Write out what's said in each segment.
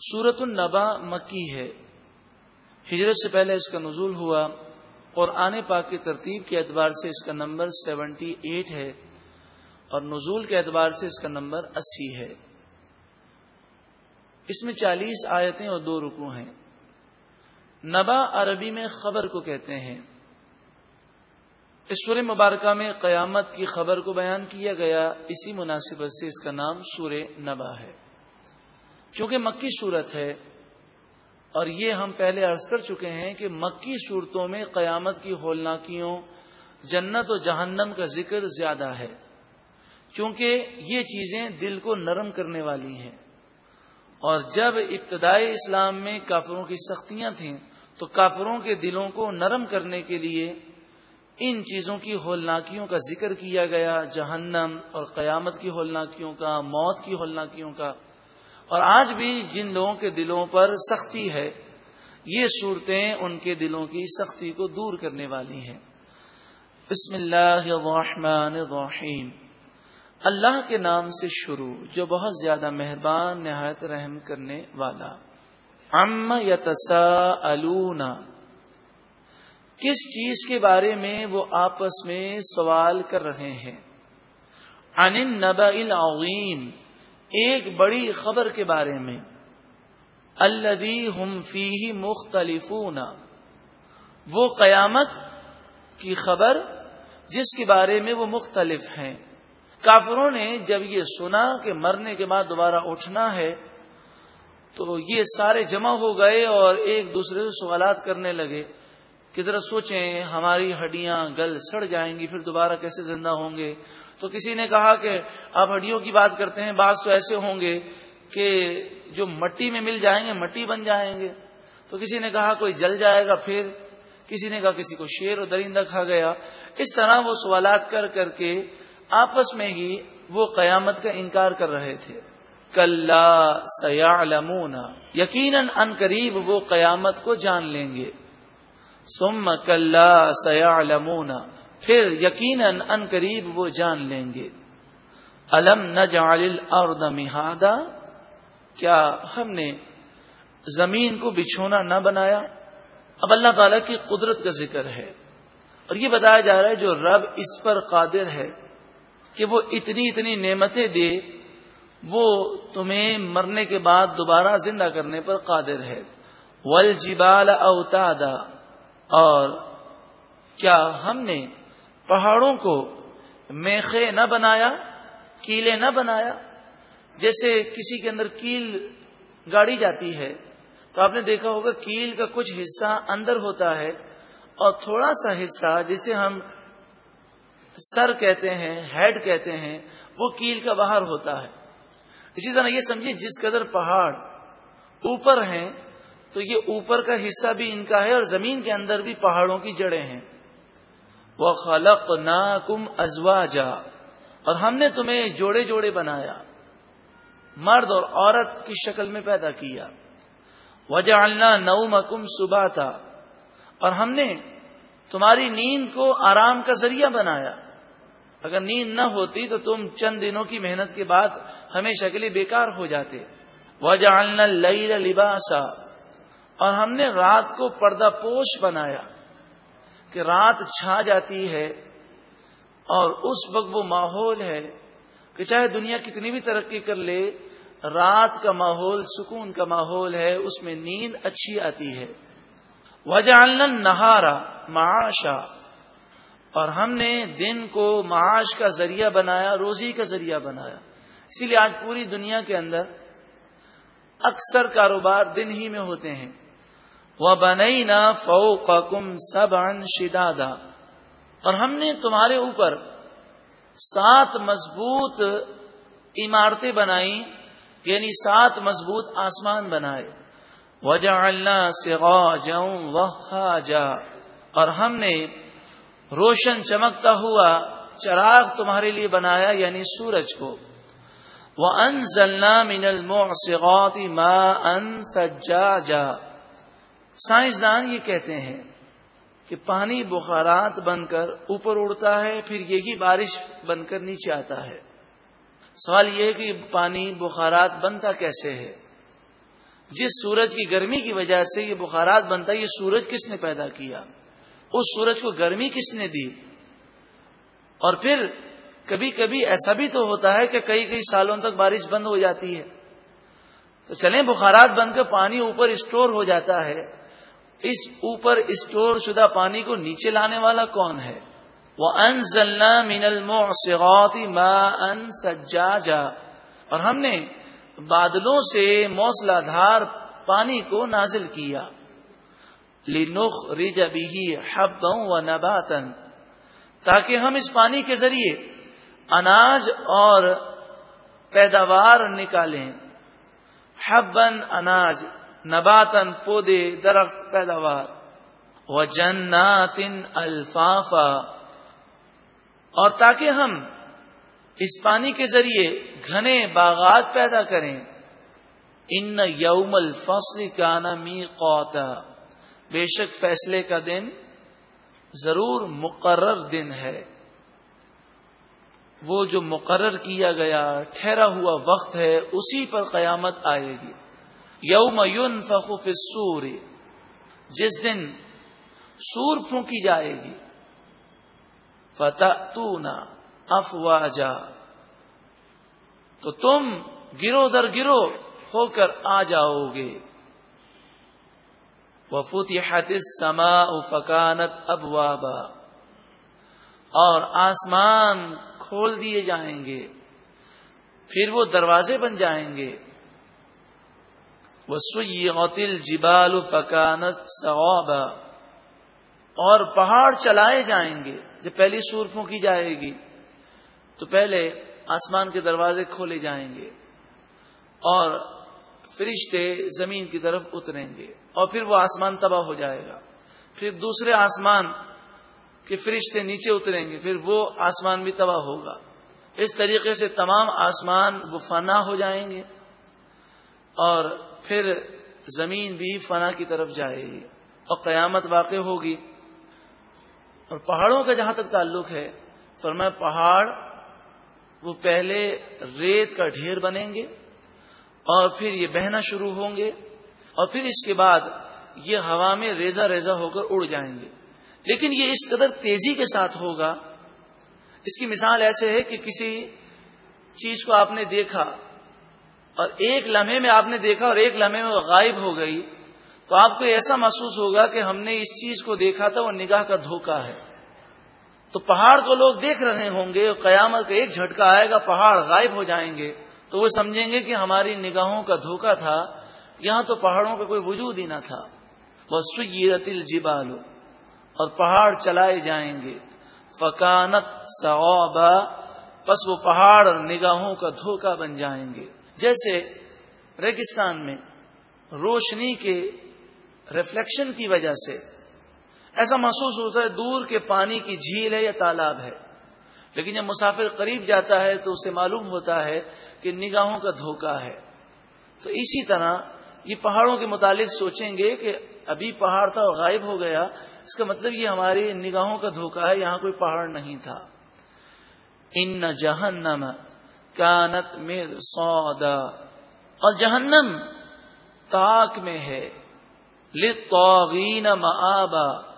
سورت النبا مکی ہے۔ ہجرت سے پہلے اس کا نزول ہوا۔ اور آنے پاک کی ترتیب کے اعتبار سے اس کا نمبر سیونٹی ایٹ ہے اور نزول کے اعتبار سے اس کا نمبر اسی ہے۔ اس میں چالیس آیتیں اور دو رکو ہیں۔ نبا عربی میں خبر کو کہتے ہیں۔ اس سور مبارکہ میں قیامت کی خبر کو بیان کیا گیا۔ اسی مناسبت سے اس کا نام سور نبا ہے۔ چونکہ مکی صورت ہے اور یہ ہم پہلے عرض کر چکے ہیں کہ مکی صورتوں میں قیامت کی ہولناکیوں، جنت و جہنم کا ذکر زیادہ ہے۔ کیونکہ یہ چیزیں دل کو نرم کرنے والی ہیں۔ اور جب ابتدائی اسلام میں کافروں کی سختیاں تھیں، تو کافروں کے دلوں کو نرم کرنے کے لیے ان چیزوں کی ہولناکیوں کا ذکر کیا گیا۔ جہنم اور قیامت کی ہولناکیوں کا، موت کی ہولناکیوں کا۔ اور آج بھی جن لوگوں کے دلوں پر سختی ہے، یہ صورتیں ان کے دلوں کی سختی کو دور کرنے والی ہیں۔ بسم اللہ الرحمن الرحیم۔ اللہ کے نام سے شروع جو بہت زیادہ مہربان، نہایت رحم کرنے والا۔ ام یتسا کس چیز کے بارے میں وہ آپس میں سوال کر رہے ہیں؟ ان النبا العظیم۔ ایک بڑی خبر کے بارے میں الدی ہم فی مختلف وہ قیامت کی خبر جس کے بارے میں وہ مختلف ہیں۔ کافروں نے جب یہ سنا کہ مرنے کے بعد دوبارہ اٹھنا ہے، تو یہ سارے جمع ہو گئے اور ایک دوسرے سے سوالات کرنے لگے۔ کہ ذرا سوچیں، ہماری ہڈیاں گل سڑ جائیں گی، پھر دوبارہ کیسے زندہ ہوں گے؟ تو کسی نے کہا کہ آپ ہڈیوں کی بات کرتے ہیں، بعض تو ایسے ہوں گے کہ جو مٹی میں مل جائیں گے، مٹی بن جائیں گے۔ تو کسی نے کہا کوئی جل جائے گا، پھر کسی نے کہا کسی کو شیر و درندہ کھا گیا۔ اس طرح وہ سوالات کر کر کے آپس میں ہی وہ قیامت کا انکار کر رہے تھے۔ کل سیالمون یقیناً ان قریب وہ قیامت کو جان لیں گے۔ سم کل سیالمون پھر یقیناً ان قریب وہ جان لیں گے۔ الم نہ جال اور کیا ہم نے زمین کو بچھونا نہ بنایا؟ اب اللہ تعالی کی قدرت کا ذکر ہے۔ اور یہ بتایا جا رہا ہے جو رب اس پر قادر ہے کہ وہ اتنی اتنی نعمتیں دے، وہ تمہیں مرنے کے بعد دوبارہ زندہ کرنے پر قادر ہے۔ ول جبال اوتادا اور کیا ہم نے پہاڑوں کو میخے نہ بنایا، کیلے نہ بنایا؟ جیسے کسی کے اندر کیل گاڑی جاتی ہے، تو آپ نے دیکھا ہوگا کیل کا کچھ حصہ اندر ہوتا ہے اور تھوڑا سا حصہ جسے ہم سر کہتے ہیں، ہیڈ کہتے ہیں، وہ کیل کا باہر ہوتا ہے۔ اسی طرح یہ سمجھیے جس قدر پہاڑ اوپر ہیں تو یہ اوپر کا حصہ بھی ان کا ہے اور زمین کے اندر بھی پہاڑوں کی جڑیں ہیں۔ وہ خلق نا کم ازوا جا اور ہم نے تمہیں جوڑے جوڑے بنایا۔ مرد اور عورت کی شکل میں پیدا کیا۔ وجہ نو مکم صبح تھا اور ہم نے تمہاری نیند کو آرام کا ذریعہ بنایا۔ اگر نیند نہ ہوتی تو تم چند دنوں کی محنت کے بعد ہمیشہ کے لیے بیکار ہو جاتے۔ وجہ لئی لباسا۔ اور ہم نے رات کو پردہ پوش بنایا کہ رات چھا جاتی ہے اور اس وقت وہ ماحول ہے کہ چاہے دنیا کتنی بھی ترقی کر لے، رات کا ماحول، سکون کا ماحول ہے، اس میں نیند اچھی آتی ہے۔ وجہ نہارا معاشا اور ہم نے دن کو معاش کا ذریعہ بنایا، روزی کا ذریعہ بنایا۔ اسی لیے آج پوری دنیا کے اندر اکثر کاروبار دن ہی میں ہوتے ہیں۔ وہ بنئی نہ فو کم سب اور ہم نے تمہارے اوپر سات مضبوط عمارتیں بنائی یعنی سات مضبوط آسمان بنائے۔ وجہ اللہ سے جا اور ہم نے روشن چمکتا ہوا چراغ تمہارے لیے بنایا یعنی سورج کو۔ وہ ان من الموسیقی ما ان سجا جا سائنسدان یہ کہتے ہیں کہ پانی بخارات بن کر اوپر اڑتا ہے، پھر یہی بارش بن کر نیچے آتا ہے۔ سوال یہ ہے کہ پانی بخارات بنتا کیسے ہے؟ جس سورج کی گرمی کی وجہ سے یہ بخارات بنتا، یہ سورج کس نے پیدا کیا؟ اس سورج کو گرمی کس نے دی؟ اور پھر کبھی کبھی ایسا بھی تو ہوتا ہے کہ کئی کئی سالوں تک بارش بند ہو جاتی ہے۔ تو چلیں، بخارات بن کر پانی اوپر اسٹور ہو جاتا ہے۔ اس اوپر اسٹور شدہ پانی کو نیچے لانے والا کون ہے؟ وہ ان من المعصرات ماء سجاجا۔ اور ہم نے بادلوں سے موسلا دھار پانی کو نازل کیا۔ لنخ رج بھی حب و نباتن تاکہ ہم اس پانی کے ذریعے اناج اور پیداوار نکالیں۔ حبن اناج۔ نباتن پودے درخت پیداوار، و جناتن الفافا، اور تاکہ ہم اس پانی کے ذریعے گھنے باغات پیدا کریں۔ ان یوم الفصل کا نمی قوتا بے شک فیصلے کا دن ضرور مقرر دن ہے۔ وہ جو مقرر کیا گیا، ٹھہرا ہوا وقت ہے، اسی پر قیامت آئے گی۔ یوم یون فخوف سور جس دن سور پھونکی جائے گی۔ فتح تو افواجا۔ تو تم گرو در گرو ہو کر آ جاؤ گے وفوت سما فکانت ابوابا۔ اور آسمان کھول دیے جائیں گے۔ پھر وہ دروازے بن جائیں گے۔ وہ سوئی جبال فکانت ثوابا اور پہاڑ چلائے جائیں گے جب پہلی سور پھونکی جائے گی۔ تو پہلے آسمان کے دروازے کھولے جائیں گے، اور فرشتے زمین کی طرف اتریں گے، اور پھر وہ آسمان تباہ ہو جائے گا۔ پھر دوسرے آسمان کے فرشتے نیچے اتریں گے، پھر وہ آسمان بھی تباہ ہوگا۔ اس طریقے سے تمام آسمان وہ فنا ہو جائیں گے۔ اور پھر زمین بھی فنا کی طرف جائے گی اور قیامت واقع ہوگی۔ اور پہاڑوں کا جہاں تک تعلق ہے، فرمایا پہاڑ وہ پہلے ریت کا ڈھیر بنیں گے اور پھر یہ بہنا شروع ہوں گے اور پھر اس کے بعد یہ ہوا میں ریزا ریزا ہو کر اڑ جائیں گے۔ لیکن یہ اس قدر تیزی کے ساتھ ہوگا۔ اس کی مثال ایسے ہے کہ کسی چیز کو آپ نے دیکھا اور ایک لمحے میں آپ نے دیکھا اور ایک لمحے میں وہ غائب ہو گئی، تو آپ کو ایسا محسوس ہوگا کہ ہم نے اس چیز کو دیکھا تھا، وہ نگاہ کا دھوکہ ہے۔ تو پہاڑ کو لوگ دیکھ رہے ہوں گے، قیامت کا ایک جھٹکا آئے گا، پہاڑ غائب ہو جائیں گے۔ تو وہ سمجھیں گے کہ ہماری نگاہوں کا دھوکہ تھا، یہاں تو پہاڑوں کا کوئی وجود ہی نہ تھا۔ وہ سیرت الجبال، اور پہاڑ چلائے جائیں گے۔ فکانت صوابا پس وہ پہاڑ نگاہوں کا دھوکہ بن جائیں گے۔ جیسے ریگستان میں روشنی کے ریفلیکشن کی وجہ سے ایسا محسوس ہوتا ہے دور کے پانی کی جھیل ہے یا تالاب ہے۔ لیکن جب مسافر قریب جاتا ہے تو اسے معلوم ہوتا ہے کہ نگاہوں کا دھوکہ ہے۔ تو اسی طرح یہ پہاڑوں کے متعلق سوچیں گے کہ ابھی پہاڑ تھا اور غائب ہو گیا، اس کا مطلب یہ ہماری نگاہوں کا دھوکہ ہے، یہاں کوئی پہاڑ نہیں تھا۔ ان جہنم کانت میں سودا اور جہنم تاک میں ہے۔ لطاغین مآبا۔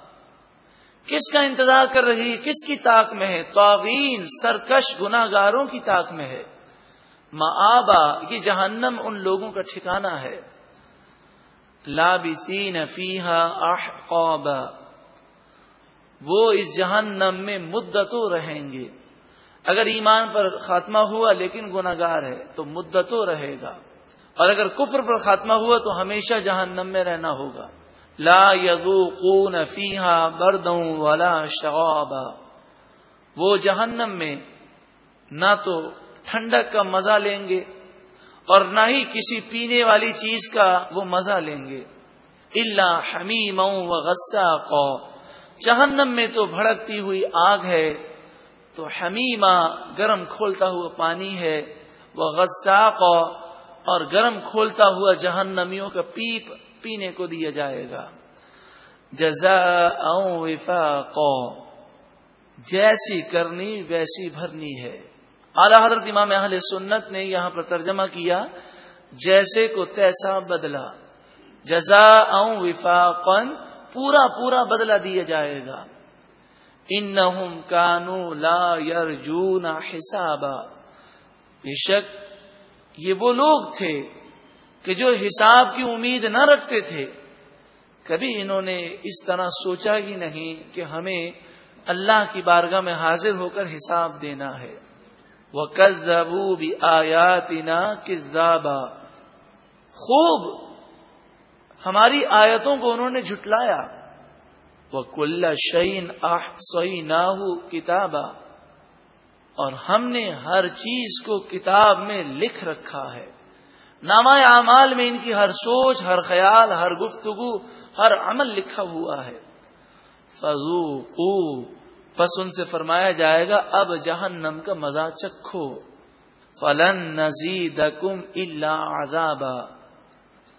کس کا انتظار کر رہی، کس کی طاق میں ہے؟ توغین سرکش گناگاروں کی طاق میں ہے۔ مآبا، یہ جہنم ان لوگوں کا ٹھکانہ ہے۔ لابسین فیہا احقابا۔ وہ اس جہنم میں مدتوں رہیں گے۔ اگر ایمان پر خاتمہ ہوا لیکن گناگار ہے، تو مدتوں رہے گا۔ اور اگر کفر پر خاتمہ ہوا، تو ہمیشہ جہنم میں رہنا ہوگا۔ لا یذوقون فیہا بردوں ولا شغابا وہ جہنم میں نہ تو ٹھنڈک کا مزہ لیں گے اور نہ ہی کسی پینے والی چیز کا وہ مزہ لیں گے۔ اللہ حمیم و غصہ قو جہنم میں تو بھڑکتی ہوئی آگ ہے۔ تو حمیمہ گرم کھولتا ہوا پانی ہے وہ غصہ اور گرم کھولتا ہوا جہنمیوں کا پیپ پینے کو دیا جائے گا۔ جزا وفاق جیسی کرنی ویسی بھرنی ہے۔ اعلی حضرت امام اہل سنت نے یہاں پر ترجمہ کیا، جیسے کو تیسا بدلا جزا وفاقن پورا پورا بدلہ دیا جائے گا۔ ان کانو لا یرجون حسابا۔ بے شک یہ وہ لوگ تھے کہ جو حساب کی امید نہ رکھتے تھے۔ کبھی انہوں نے اس طرح سوچا ہی نہیں کہ ہمیں اللہ کی بارگاہ میں حاضر ہو کر حساب دینا ہے۔ وہ کزبو بھی آیاتنا کزابا خوب ہماری آیتوں کو انہوں نے جھٹلایا۔ وہ کل شعین آہ سوئی کتابا، اور ہم نے ہر چیز کو کتاب میں لکھ رکھا ہے۔ نامہ اعمال میں ان کی ہر سوچ، ہر خیال، ہر گفتگو، ہر عمل لکھا ہوا ہے۔ فضو بس ان سے فرمایا جائے گا، اب جہنم کا مزہ چکھو۔ فلن نزید کم اللہ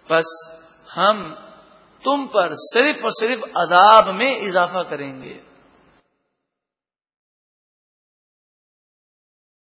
بس ہم تم پر صرف اور صرف عذاب میں اضافہ کریں گے۔